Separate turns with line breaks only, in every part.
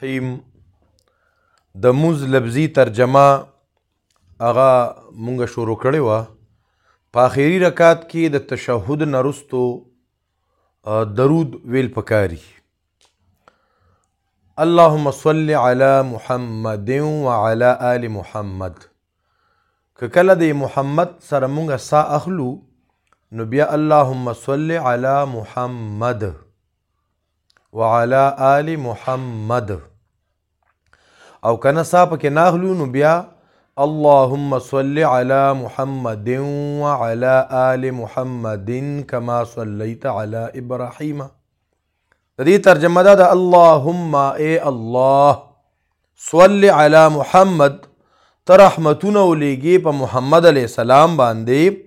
قیم د موز لفظي ترجمه هغه مونږ شروع کړې و په اخیری رکعت کې د تشهود نرستو درود ویل پکاري اللهم صل علی محمد وعلى آل محمد که کله د محمد سره مونږه سا اخلو نو بیا اللهم صل علی محمد وعلى آل محمد او کنه سا پکې ناخلو نو بیا اللهم صل على محمد وعلى آل محمد كما صليت على إبراهيم دې ترجمه ده اللهم اي الله صلی علی محمد ته رحمتونه ولیږي په محمد علی السلام باندې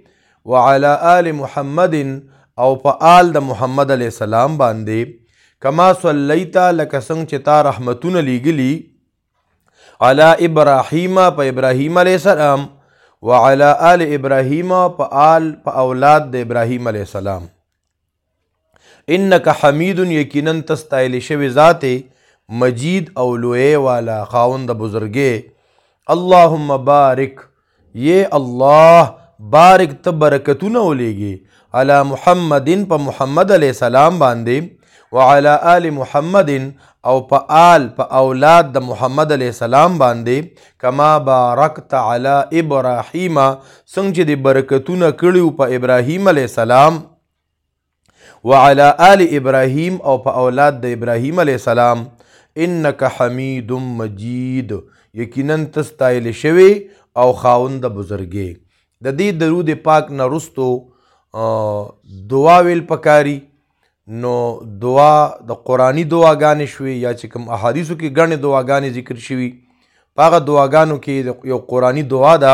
وعلى آل محمد او په آل د محمد علی السلام باندې کما صلیت لکه څنګه چې تا رحمتونه لیږلي علی ابراهیم په ابراهیم علی السلام وعلى آل ابراهیم په آل په اولاد د ابراهیم علی السلام انک حمید یقینا تستایل شوی ذات مجید او لوی والا خاوند بزرګي اللهم بارک یې الله بارک ته برکتونه ولېږي علی محمد په محمد علی السلام باندې وعلى آل محمد او په آل په اولاد د محمد علی السلام باندې کما بارکت علی ابراهیم څنګه چې د برکتونه کړیو په ابراهیم علی السلام وعلى آل ابراهيم او په اولاد د ابراهيم عليه السلام انك حميد مجيد یقینا تستایل شوی او خاوند بزرګي د دې درود پاک نه رستو دعا ویل پکاري نو دعا د قرآني دعاګانې شوې یا چې کوم احادیثو کې ګڼې دعاګانې ذکر شوي په هغه دعاګانو کې یو قرآني دعا ده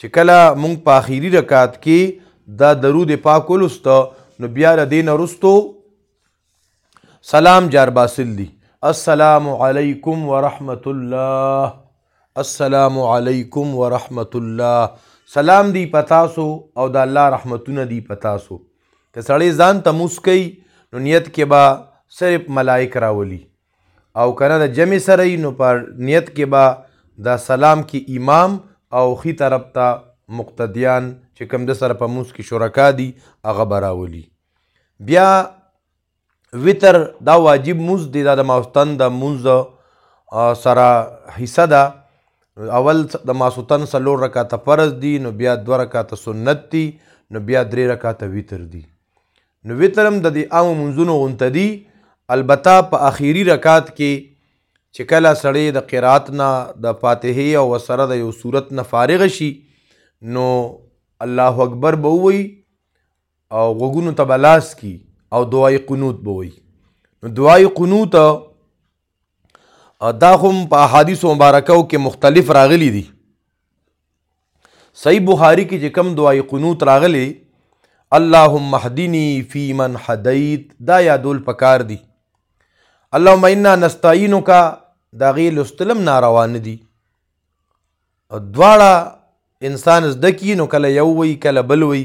چې کله مونږ په اخیری رکعت کې دا درود پاک ولست نو بیا له دین وروسته سلام جار باسل دي السلام علیکم ورحمت الله السلام علیکم ورحمت الله سلام دی پتاسو او د الله رحمتونه دی پتاسو که سړی ځان ته موسکی نو نیت کې به صرف ملائک راولي او کنه د جمع سره نو په نیت کې به دا سلام کې امام او خي طرف ته مقتدیان چې کوم د سره په موس کې شرکا دي هغه براولي بیا وتر دا واجب موز دی دا د ماستن د موز سره حصہ ده اول د ماسوتن سلور رکعات فرض دي نو بیا دو رکعات سنت دي نو بیا درې رکعات وتر دي نو وتر هم د دې عامو منځونو غونته دي البته په اخیری رکعت کې چې کله سړی د قرات نه د فاتحې او وسره د یو صورت نه فارغ شي نو الله اکبر به وي او غوګونو ته بلاس کی او دعای قنوت به وي نو دعای قنوت او دا هم په احادیث مبارکو کې مختلف راغلي دي صحیح بخاری کې چې کم دعای قنوت راغلي اللهم اهدنی فی من هدیت دا یادول پکار دي اللهم انا نستعینک دا غي لستلم ناروان دي دواړه انسان زده کی نو کله یو وی کله بل وی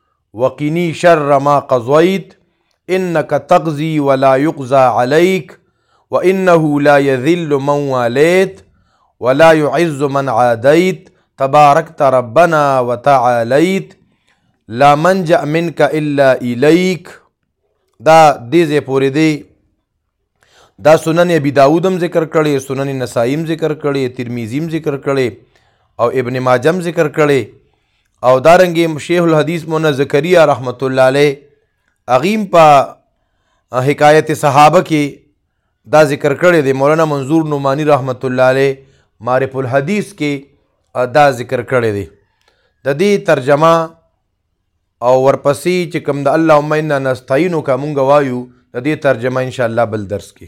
وقني شر ما قضيت إنك تقضي ولا يقضى عليك وإنه لا يذل من واليت ولا يعز من عاديت تباركت ربنا وتعاليت لا منجا منك الا إليك دا دیزه پوری دی دا سنن ابي داود هم ذکر کړي سنن نسائی هم ذکر کړي ترمذی هم ذکر کړي او ابن ماجه هم ذکر کړي او دارنګ شیخ الحدیث مولانا زکریا رحمت الله علیه اغیم په حکایت صحابه کې دا ذکر کړي دی مولانا منظور نعمانی رحمت الله علیه معرف الحدیث کې دا ذکر کړي دی د دې ترجمه او ورپسې چې کوم د اللهم انا نستعینک مونږ وایو د دې ترجمه ان شاء الله بل درس کې